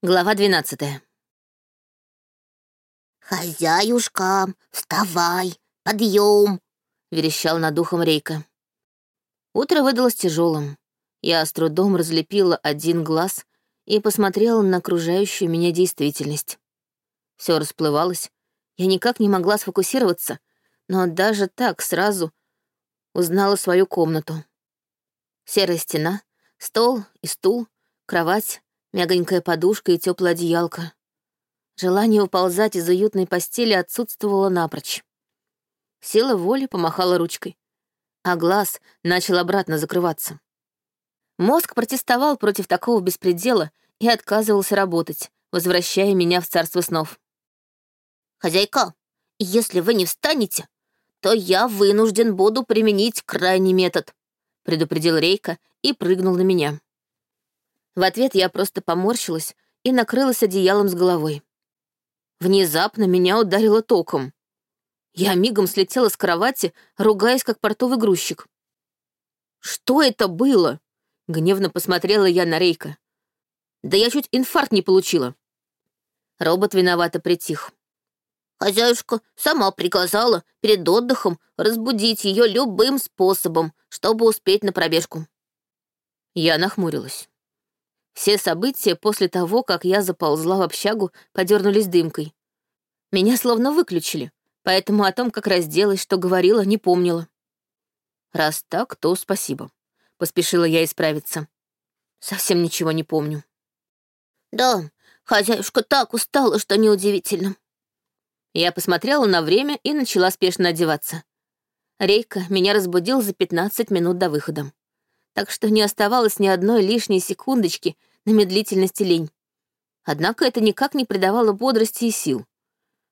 Глава 12 «Хозяюшка, вставай, подъем!» — верещал над ухом Рейка. Утро выдалось тяжелым. Я с трудом разлепила один глаз и посмотрела на окружающую меня действительность. Все расплывалось, я никак не могла сфокусироваться, но даже так сразу узнала свою комнату. Серая стена, стол и стул, кровать, мягонькая подушка и теплое одеялко. Желание уползать из уютной постели отсутствовало напрочь. Сила воли помахала ручкой, а глаз начал обратно закрываться. Мозг протестовал против такого беспредела и отказывался работать, возвращая меня в царство снов. «Хозяйка, если вы не встанете, то я вынужден буду применить крайний метод», предупредил Рейка и прыгнул на меня. В ответ я просто поморщилась и накрылась одеялом с головой. Внезапно меня ударило током. Я мигом слетела с кровати, ругаясь, как портовый грузчик. «Что это было?» — гневно посмотрела я на Рейка. «Да я чуть инфаркт не получила». Робот виновато притих. Хозяюшка сама приказала перед отдыхом разбудить ее любым способом, чтобы успеть на пробежку. Я нахмурилась. Все события после того, как я заползла в общагу, подернулись дымкой. Меня словно выключили, поэтому о том, как разделась, что говорила, не помнила. Раз так, то спасибо. Поспешила я исправиться. Совсем ничего не помню. Да, хозяюшка так устала, что неудивительно. Я посмотрела на время и начала спешно одеваться. Рейка меня разбудил за 15 минут до выхода. Так что не оставалось ни одной лишней секундочки на медлительность и лень. Однако это никак не придавало бодрости и сил.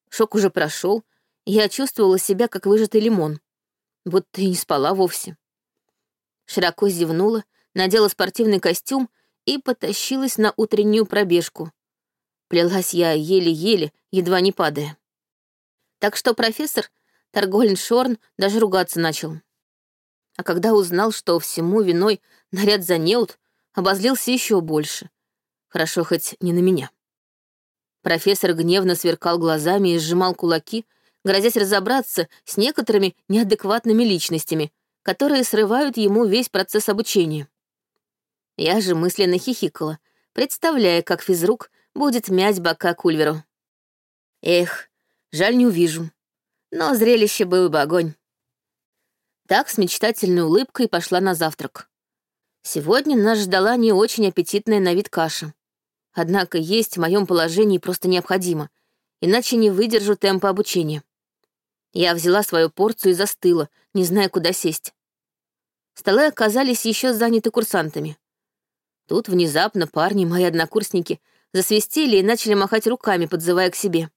Шок уже прошел, и я чувствовала себя как выжатый лимон, будто и не спала вовсе. Широко зевнула, надела спортивный костюм и потащилась на утреннюю пробежку. Плелась я еле-еле, едва не падая. Так что профессор Торгольн Шорн даже ругаться начал. А когда узнал, что всему виной наряд за неуд, обозлился еще больше. Хорошо хоть не на меня. Профессор гневно сверкал глазами и сжимал кулаки, грозясь разобраться с некоторыми неадекватными личностями, которые срывают ему весь процесс обучения. Я же мысленно хихикала, представляя, как физрук будет мять бока Кульверу. Эх, жаль, не увижу. Но зрелище было бы огонь. Так с мечтательной улыбкой пошла на завтрак. Сегодня нас ждала не очень аппетитная на вид каша. Однако есть в моем положении просто необходимо, иначе не выдержу темпа обучения. Я взяла свою порцию и застыла, не зная, куда сесть. Столы оказались еще заняты курсантами. Тут внезапно парни, мои однокурсники, засвистели и начали махать руками, подзывая к себе.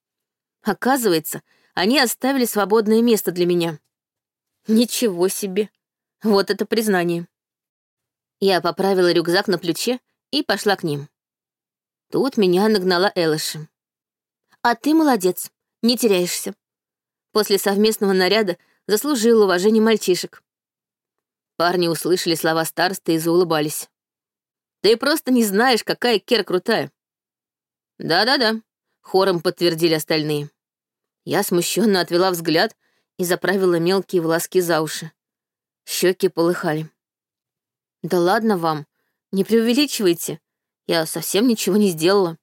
Оказывается, они оставили свободное место для меня. Ничего себе. Вот это признание. Я поправила рюкзак на плече и пошла к ним. Тут меня нагнала Элыша. «А ты молодец, не теряешься. После совместного наряда заслужил уважение мальчишек». Парни услышали слова старосты и заулыбались. «Ты просто не знаешь, какая Кера крутая». «Да-да-да», — хором подтвердили остальные. Я смущенно отвела взгляд и заправила мелкие волоски за уши. Щеки полыхали. «Да ладно вам, не преувеличивайте. Я совсем ничего не сделала».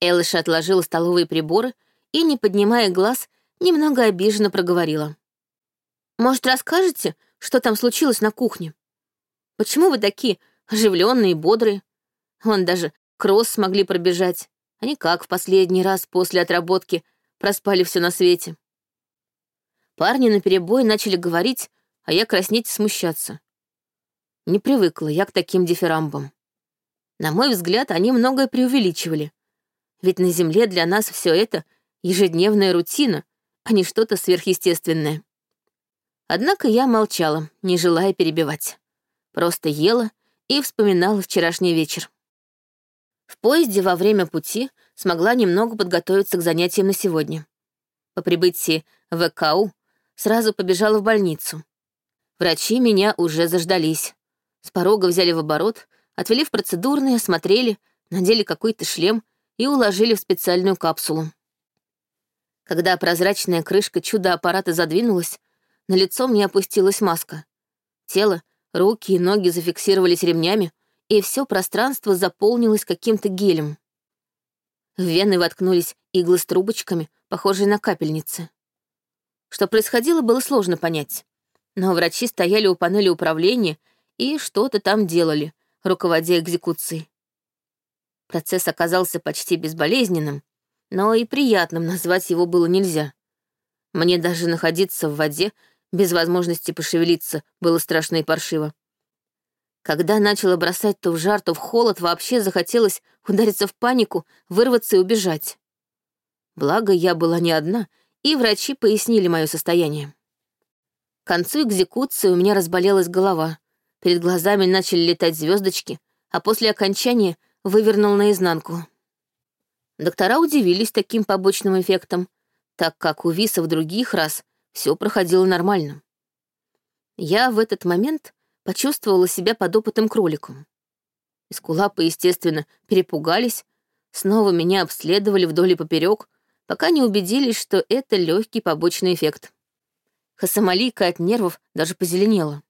Элыша отложила столовые приборы и, не поднимая глаз, немного обиженно проговорила. «Может, расскажете, что там случилось на кухне? Почему вы такие оживленные и бодрые? Вон даже кросс смогли пробежать, а не как в последний раз после отработки проспали все на свете». Парни наперебой начали говорить, а я краснеть и смущаться. Не привыкла я к таким дифирамбам. На мой взгляд, они многое преувеличивали. Ведь на Земле для нас все это ежедневная рутина, а не что-то сверхъестественное. Однако я молчала, не желая перебивать. Просто ела и вспоминала вчерашний вечер. В поезде во время пути смогла немного подготовиться к занятиям на сегодня. По прибытии в ЭКУ сразу побежала в больницу. Врачи меня уже заждались. С порога взяли в оборот, отвели в процедурные, осмотрели, надели какой-то шлем и уложили в специальную капсулу. Когда прозрачная крышка чудо-аппарата задвинулась, на лицо мне опустилась маска. Тело, руки и ноги зафиксировались ремнями, и все пространство заполнилось каким-то гелем. В вены воткнулись иглы с трубочками, похожие на капельницы. Что происходило, было сложно понять. Но врачи стояли у панели управления и что-то там делали, руководя экзекуцией. Процесс оказался почти безболезненным, но и приятным назвать его было нельзя. Мне даже находиться в воде без возможности пошевелиться было страшно и паршиво. Когда начала бросать то в жар, то в холод, вообще захотелось удариться в панику, вырваться и убежать. Благо, я была не одна, и врачи пояснили мое состояние. К концу экзекуции у меня разболелась голова, перед глазами начали летать звездочки, а после окончания вывернул наизнанку. Доктора удивились таким побочным эффектом, так как у Виса в других раз все проходило нормально. Я в этот момент почувствовала себя подопытым кроликом. Эскулапы, естественно, перепугались, снова меня обследовали вдоль и поперек, пока не убедились, что это легкий побочный эффект. Хасамалийка от нервов даже позеленела.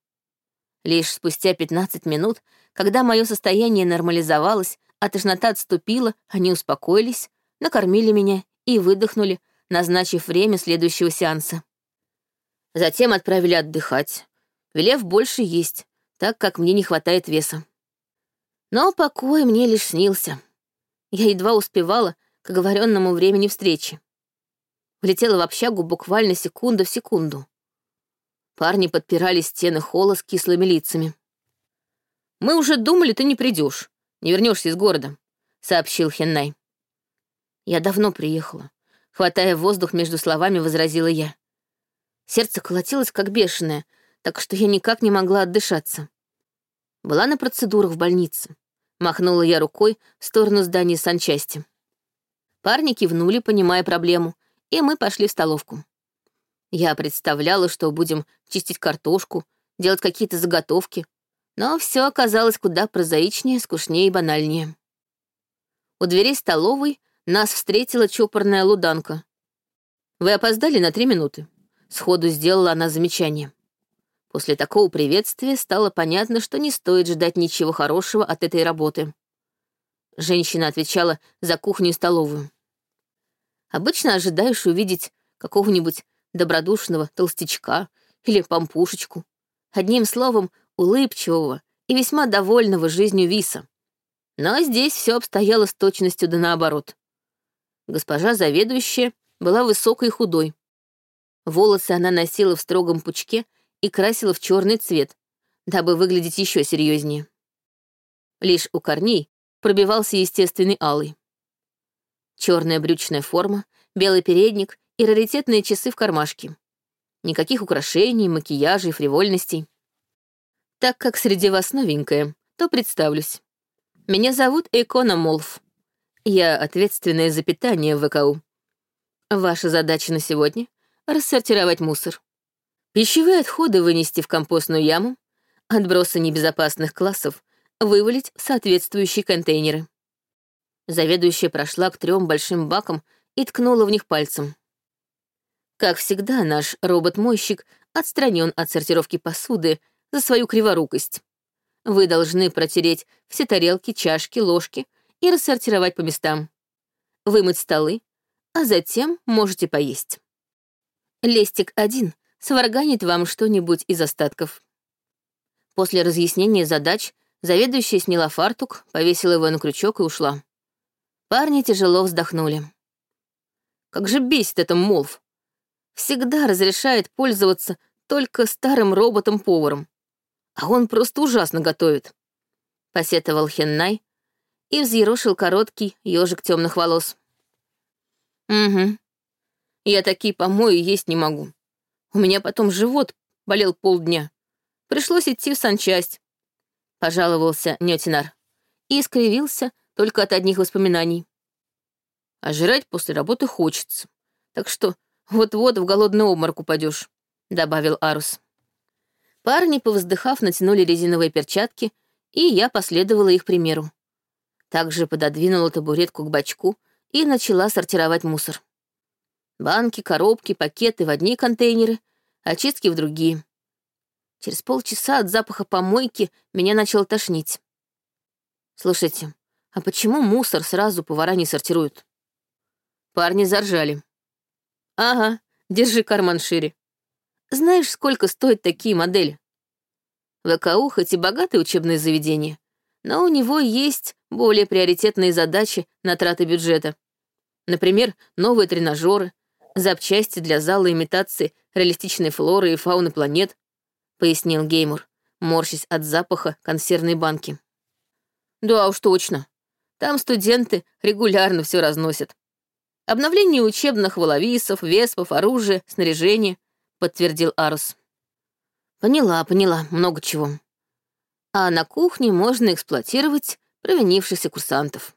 Лишь спустя 15 минут, когда мое состояние нормализовалось, а тошнота отступила, они успокоились, накормили меня и выдохнули, назначив время следующего сеанса. Затем отправили отдыхать, велев больше есть, так как мне не хватает веса. Но покой мне лишь снился. Я едва успевала к оговоренному времени встречи. Влетела в общагу буквально секунда в секунду. Парни подпирали стены холла с кислыми лицами. «Мы уже думали, ты не придешь, не вернешься из города», — сообщил Хеннай. «Я давно приехала», — хватая воздух между словами, возразила я. Сердце колотилось, как бешеное, так что я никак не могла отдышаться. Была на процедурах в больнице. Махнула я рукой в сторону здания санчасти. Парни кивнули, понимая проблему, и мы пошли в столовку. Я представляла, что будем чистить картошку, делать какие-то заготовки, но все оказалось куда прозаичнее, скучнее и банальнее. У дверей столовой нас встретила чопорная луданка. «Вы опоздали на три минуты», — сходу сделала она замечание. После такого приветствия стало понятно, что не стоит ждать ничего хорошего от этой работы. Женщина отвечала за кухню и столовую. Обычно ожидаешь увидеть какого-нибудь добродушного толстячка или помпушечку. Одним словом, улыбчивого и весьма довольного жизнью Виса. Но здесь все обстояло с точностью да наоборот. Госпожа заведующая была высокой и худой. Волосы она носила в строгом пучке и красила в черный цвет, дабы выглядеть еще серьезнее. Лишь у корней пробивался естественный алый. Черная брючная форма, белый передник и раритетные часы в кармашке. Никаких украшений, макияжей, фривольностей. Так как среди вас новенькая, то представлюсь. Меня зовут Экона Молф. Я ответственная за питание в ВКУ. Ваша задача на сегодня — рассортировать мусор. Пищевые отходы вынести в компостную яму, отбросы небезопасных классов вывалить в соответствующие контейнеры. Заведующая прошла к трем большим бакам и ткнула в них пальцем. Как всегда, наш робот-мойщик отстранен от сортировки посуды за свою криворукость. Вы должны протереть все тарелки, чашки, ложки и рассортировать по местам. Вымыть столы, а затем можете поесть. Лестик один сварганит вам что-нибудь из остатков. После разъяснения задач заведующая сняла фартук, повесила его на крючок и ушла. Парни тяжело вздохнули. Как же бесит это Молв. Всегда разрешает пользоваться только старым роботом-поваром. А он просто ужасно готовит. Посетовал Хеннай и взъерошил короткий ежик темных волос. Угу. Я такие помои есть не могу. У меня потом живот болел полдня. Пришлось идти в санчасть. Пожаловался Нетинар. И искривился только от одних воспоминаний. А жрать после работы хочется. Так что вот-вот в голодный обморок упадешь, добавил Арус. Парни, повздыхав, натянули резиновые перчатки, и я последовала их примеру. Также пододвинула табуретку к бачку и начала сортировать мусор. Банки, коробки, пакеты в одни контейнеры, очистки в другие. Через полчаса от запаха помойки меня начало тошнить. Слушайте, а почему мусор сразу повара не сортируют? Парни заржали. Ага, держи карман шире. Знаешь, сколько стоят такие модели? ВКУ хоть и богатое учебное заведение, но у него есть более приоритетные задачи на траты бюджета. Например, новые тренажеры, запчасти для зала имитации реалистичной флоры и фауны планет, пояснил Геймур, морщась от запаха консервной банки. Да уж точно. Там студенты регулярно все разносят. Обновление учебных воловисов, веспов, оружия, снаряжения, подтвердил Арус. Поняла, поняла, много чего. А на кухне можно эксплуатировать провинившихся курсантов.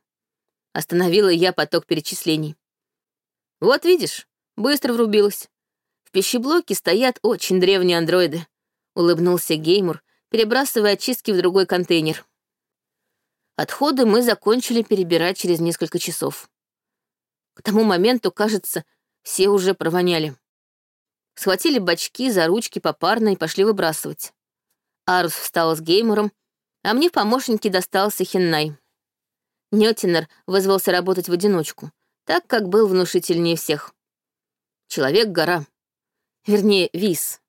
Остановила я поток перечислений. Вот видишь, быстро врубилась. В пищеблоке стоят очень древние андроиды. Улыбнулся Геймур, перебрасывая очистки в другой контейнер. Отходы мы закончили перебирать через несколько часов. К тому моменту, кажется, все уже провоняли. Схватили бачки за ручки попарно и пошли выбрасывать. Арус встал с геймером, а мне в помощнике достался Хеннай. Нётинер вызвался работать в одиночку, так как был внушительнее всех. Человек-гора. Вернее, вис.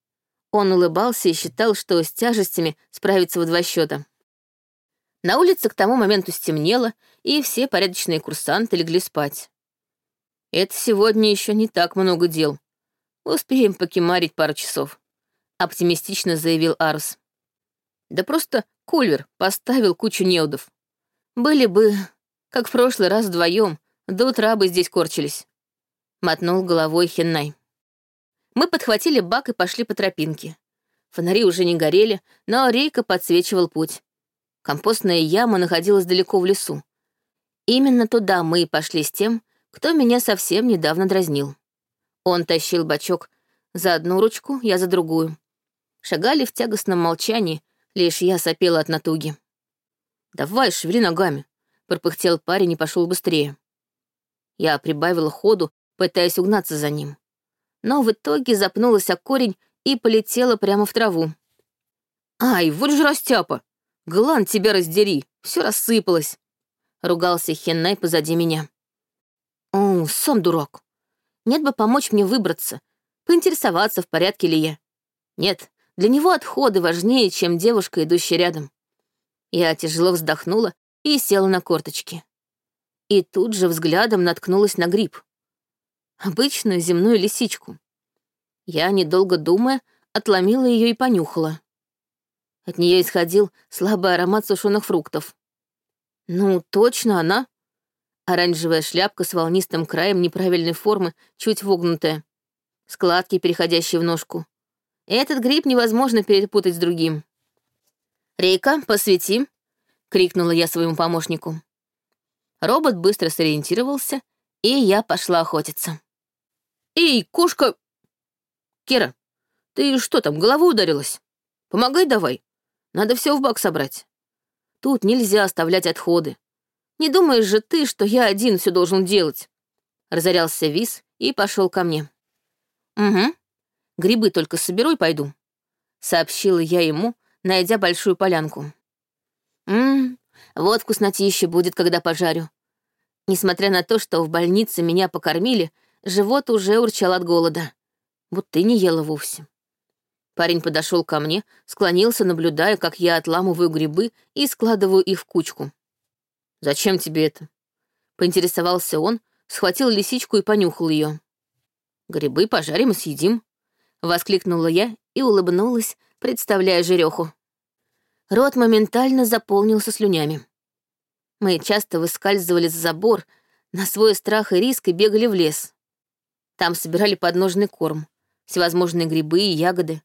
Он улыбался и считал, что с тяжестями справится в два счета. На улице к тому моменту стемнело, и все порядочные курсанты легли спать. Это сегодня еще не так много дел. Успеем покемарить пару часов, оптимистично заявил Арс. Да просто Кульвер поставил кучу неудов. Были бы, как в прошлый раз вдвоем, до утра бы здесь корчились. Мотнул головой Хеннай. Мы подхватили бак и пошли по тропинке. Фонари уже не горели, но рейка подсвечивал путь. Компостная яма находилась далеко в лесу. Именно туда мы и пошли с тем, кто меня совсем недавно дразнил. Он тащил бачок за одну ручку, я за другую. Шагали в тягостном молчании, лишь я сопела от натуги. «Давай, шевели ногами», — пропыхтел парень и пошел быстрее. Я прибавила ходу, пытаясь угнаться за ним. Но в итоге запнулась о корень и полетела прямо в траву. «Ай, вот же растяпа!» Глан тебя раздери, все рассыпалось. Ругался Хеннай позади меня. О, сам дурак. Нет бы помочь мне выбраться, поинтересоваться, в порядке ли я. Нет, для него отходы важнее, чем девушка, идущая рядом. Я тяжело вздохнула и села на корточки. И тут же взглядом наткнулась на гриб. Обычную земную лисичку. Я, недолго думая, отломила ее и понюхала. От нее исходил слабый аромат сушеных фруктов. Ну, точно она. Оранжевая шляпка с волнистым краем неправильной формы, чуть вогнутая. Складки, переходящие в ножку. Этот гриб невозможно перепутать с другим. «Рейка, посвети!» — крикнула я своему помощнику. Робот быстро сориентировался, и я пошла охотиться. «Эй, кошка!» «Кира, ты что там, головой ударилась? Помогай давай!» Надо все в бак собрать. Тут нельзя оставлять отходы. Не думаешь же ты, что я один все должен делать?» Разорялся Вис и пошел ко мне. «Угу. Грибы только соберу и пойду», — сообщила я ему, найдя большую полянку. «Ммм, вот вкуснотища будет, когда пожарю». Несмотря на то, что в больнице меня покормили, живот уже урчал от голода. Будто и не ела вовсе. Парень подошел ко мне, склонился, наблюдая, как я отламываю грибы и складываю их в кучку. «Зачем тебе это?» Поинтересовался он, схватил лисичку и понюхал ее. «Грибы пожарим и съедим», — воскликнула я и улыбнулась, представляя жереху. Рот моментально заполнился слюнями. Мы часто выскальзывали за забор, на свой страх и риск и бегали в лес. Там собирали подножный корм, всевозможные грибы и ягоды,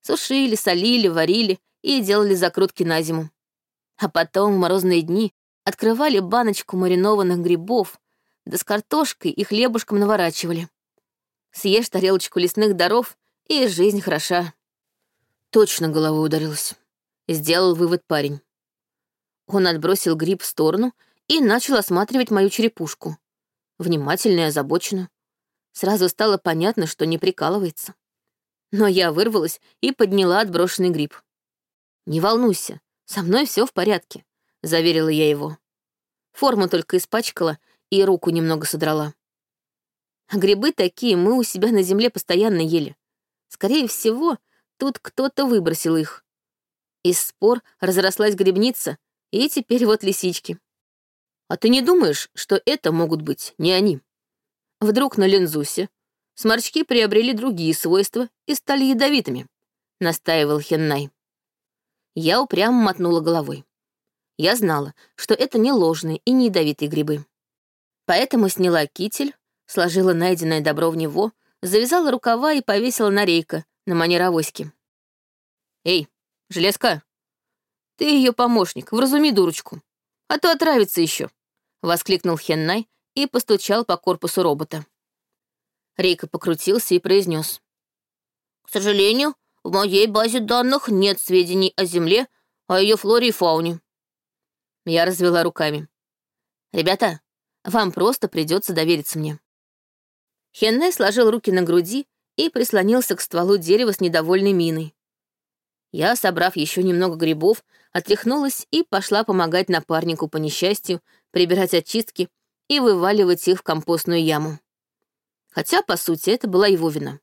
Сушили, солили, варили и делали закрутки на зиму. А потом в морозные дни открывали баночку маринованных грибов, да с картошкой и хлебушком наворачивали. Съешь тарелочку лесных даров, и жизнь хороша. Точно головой ударилась. Сделал вывод парень. Он отбросил гриб в сторону и начал осматривать мою черепушку. Внимательно и озабоченно. Сразу стало понятно, что не прикалывается. Но я вырвалась и подняла отброшенный гриб. «Не волнуйся, со мной все в порядке», — заверила я его. Форму только испачкала и руку немного содрала. А грибы такие мы у себя на земле постоянно ели. Скорее всего, тут кто-то выбросил их. Из спор разрослась грибница, и теперь вот лисички. А ты не думаешь, что это могут быть не они? Вдруг на Лензусе сморчки приобрели другие свойства и стали ядовитыми, настаивал Хеннай. Я упрямо мотнула головой. Я знала, что это не ложные и не ядовитые грибы. Поэтому сняла китель, сложила найденное добро в него, завязала рукава и повесила на рейка на манер авоськи. «Эй, железка, ты ее помощник, вразуми дурочку, а то отравится еще», — воскликнул Хеннай и постучал по корпусу робота. Рейка покрутился и произнес. «К сожалению, в моей базе данных нет сведений о Земле, о ее флоре и фауне». Я развела руками. «Ребята, вам просто придется довериться мне». Хенне сложил руки на груди и прислонился к стволу дерева с недовольной миной. Я, собрав еще немного грибов, отряхнулась и пошла помогать напарнику по несчастью прибирать очистки и вываливать их в компостную яму. Хотя, по сути, это была его вина.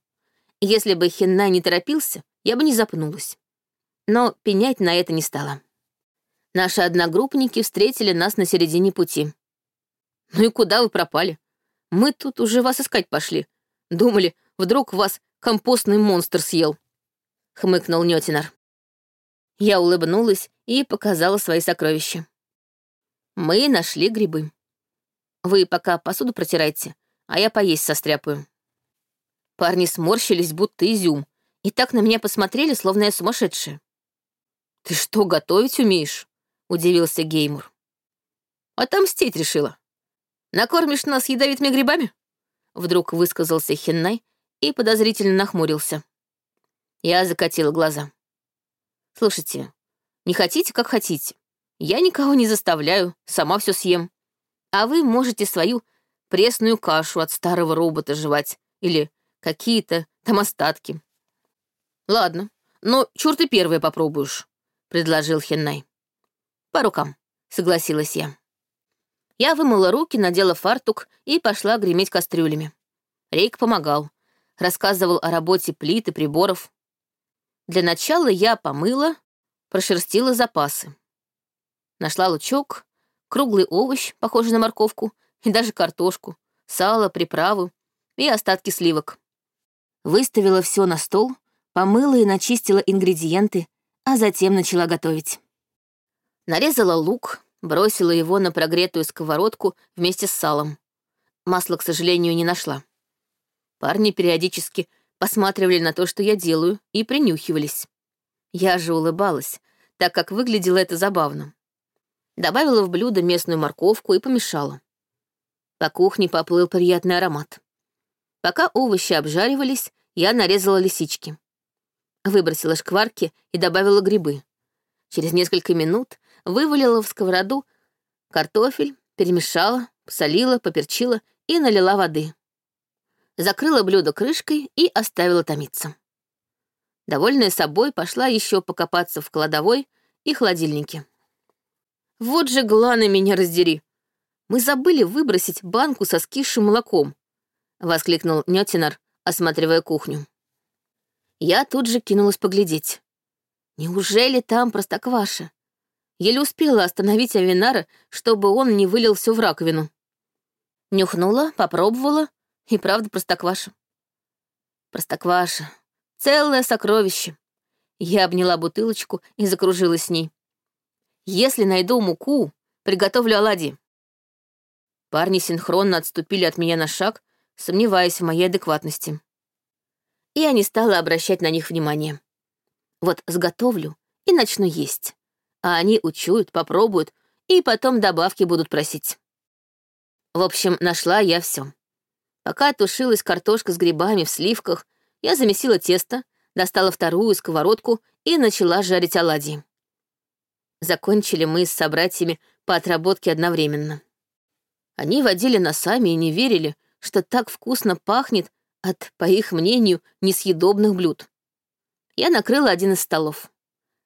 Если бы Хенна не торопился, я бы не запнулась. Но пенять на это не стала. Наши одногруппники встретили нас на середине пути. «Ну и куда вы пропали? Мы тут уже вас искать пошли. Думали, вдруг вас компостный монстр съел», — хмыкнул Нётинар. Я улыбнулась и показала свои сокровища. Мы нашли грибы. Вы пока посуду протирайте, а я поесть состряпаю. Парни сморщились, будто изюм, и так на меня посмотрели, словно я сумасшедшая. «Ты что, готовить умеешь?» — удивился Геймур. «Отомстить решила. Накормишь нас ядовитыми грибами?» Вдруг высказался Хеннай и подозрительно нахмурился. Я закатила глаза. «Слушайте, не хотите, как хотите. Я никого не заставляю, сама все съем. А вы можете свою пресную кашу от старого робота жевать или какие-то там остатки. Ладно, но чур ты первая попробуешь, предложил Хеннай. По рукам, согласилась я. Я вымыла руки, надела фартук и пошла греметь кастрюлями. Рейк помогал, рассказывал о работе плит и приборов. Для начала я помыла, прошерстила запасы. Нашла лучок, круглый овощ, похожий на морковку, и даже картошку, сало, приправы и остатки сливок. Выставила все на стол, помыла и начистила ингредиенты, а затем начала готовить. Нарезала лук, бросила его на прогретую сковородку вместе с салом. Масла, к сожалению, не нашла. Парни периодически посматривали на то, что я делаю, и принюхивались. Я же улыбалась, так как выглядело это забавно. Добавила в блюдо местную морковку и помешала. По кухне поплыл приятный аромат. Пока овощи обжаривались, я нарезала лисички. Выбросила шкварки и добавила грибы. Через несколько минут вывалила в сковороду картофель, перемешала, посолила, поперчила и налила воды. Закрыла блюдо крышкой и оставила томиться. Довольная собой, пошла еще покопаться в кладовой и холодильнике. Вот же гланы меня раздери. Мы забыли выбросить банку со скисшим молоком, воскликнул Нётинар, осматривая кухню. Я тут же кинулась поглядеть. Неужели там простокваша? Еле успела остановить Авинара, чтобы он не вылил все в раковину. Нюхнула, попробовала, и правда простокваша. Простокваша. Целое сокровище. Я обняла бутылочку и закружилась с ней. Если найду муку, приготовлю оладьи. Парни синхронно отступили от меня на шаг, сомневаясь в моей адекватности. И я не стала обращать на них внимания. Вот сготовлю и начну есть. А они учуют, попробуют, и потом добавки будут просить. В общем, нашла я все. Пока тушилась картошка с грибами в сливках, я замесила тесто, достала вторую сковородку и начала жарить оладьи. Закончили мы с собратьями по отработке одновременно. Они водили носами и не верили, что так вкусно пахнет от, по их мнению, несъедобных блюд. Я накрыла один из столов.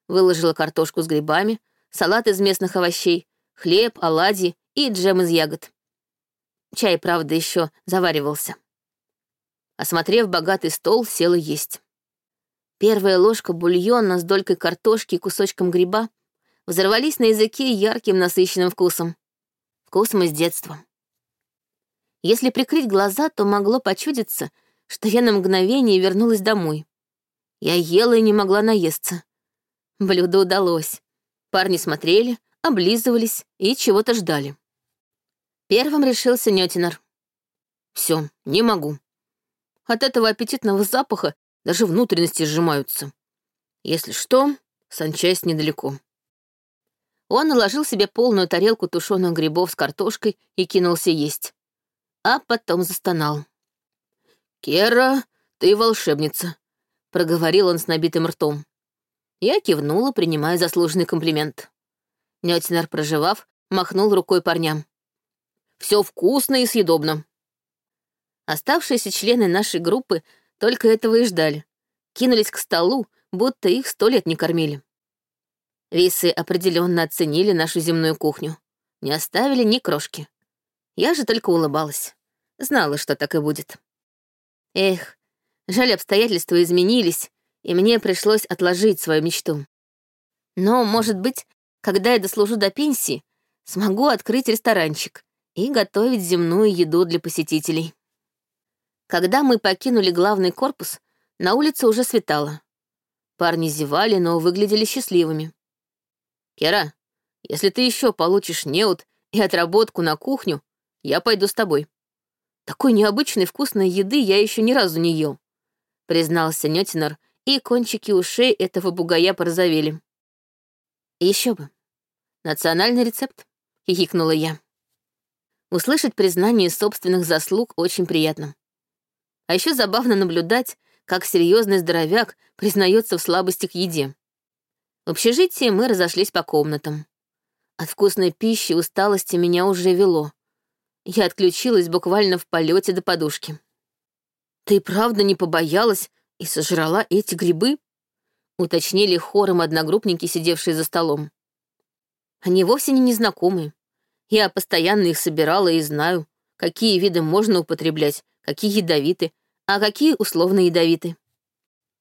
Выложила картошку с грибами, салат из местных овощей, хлеб, оладьи и джем из ягод. Чай, правда, еще заваривался. Осмотрев богатый стол, села есть. Первая ложка бульона с долькой картошки и кусочком гриба взорвались на языке ярким насыщенным вкусом. Вкусом из детства. Если прикрыть глаза, то могло почудиться, что я на мгновение вернулась домой. Я ела и не могла наесться. Блюдо удалось. Парни смотрели, облизывались и чего-то ждали. Первым решился Нётинер. Все, не могу. От этого аппетитного запаха даже внутренности сжимаются. Если что, санчасть недалеко. Он наложил себе полную тарелку тушеных грибов с картошкой и кинулся есть. А потом застонал. «Кера, ты волшебница», — проговорил он с набитым ртом. Я кивнула, принимая заслуженный комплимент. Нётинер, проживав, махнул рукой парням. «Все вкусно и съедобно. Оставшиеся члены нашей группы только этого и ждали. Кинулись к столу, будто их сто лет не кормили. Висы определенно оценили нашу земную кухню. Не оставили ни крошки. Я же только улыбалась. Знала, что так и будет. Эх, жаль, обстоятельства изменились, и мне пришлось отложить свою мечту. Но, может быть, когда я дослужу до пенсии, смогу открыть ресторанчик и готовить земную еду для посетителей. Когда мы покинули главный корпус, на улице уже светало. Парни зевали, но выглядели счастливыми. «Кера, если ты еще получишь неуд и отработку на кухню, я пойду с тобой. Такой необычной вкусной еды я еще ни разу не ел», признался Нетинор, и кончики ушей этого бугая порозовели. Еще бы. Национальный рецепт, хихикнула я. Услышать признание собственных заслуг очень приятно. А еще забавно наблюдать, как серьезный здоровяк признается в слабости к еде. В общежитии мы разошлись по комнатам. От вкусной пищи усталости меня уже вело. Я отключилась буквально в полете до подушки. «Ты правда не побоялась и сожрала эти грибы?» — уточнили хором одногруппники, сидевшие за столом. Они вовсе не незнакомые. Я постоянно их собирала и знаю, какие виды можно употреблять, какие ядовиты, а какие условно ядовиты.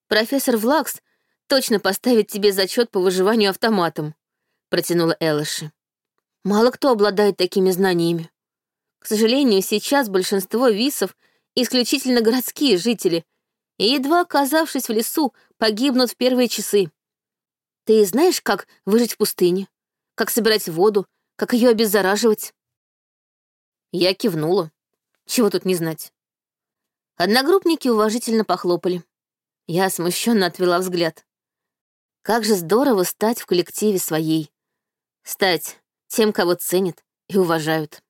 Профессор Влакс точно поставит тебе зачет по выживанию автоматом, протянула Элыши. Мало кто обладает такими знаниями. К сожалению, сейчас большинство висов исключительно городские жители, и, едва оказавшись в лесу, погибнут в первые часы. Ты знаешь, как выжить в пустыне? Как собирать воду? Как ее обеззараживать? Я кивнула. Чего тут не знать? Одногруппники уважительно похлопали. Я смущенно отвела взгляд. Как же здорово стать в коллективе своей. Стать тем, кого ценят и уважают.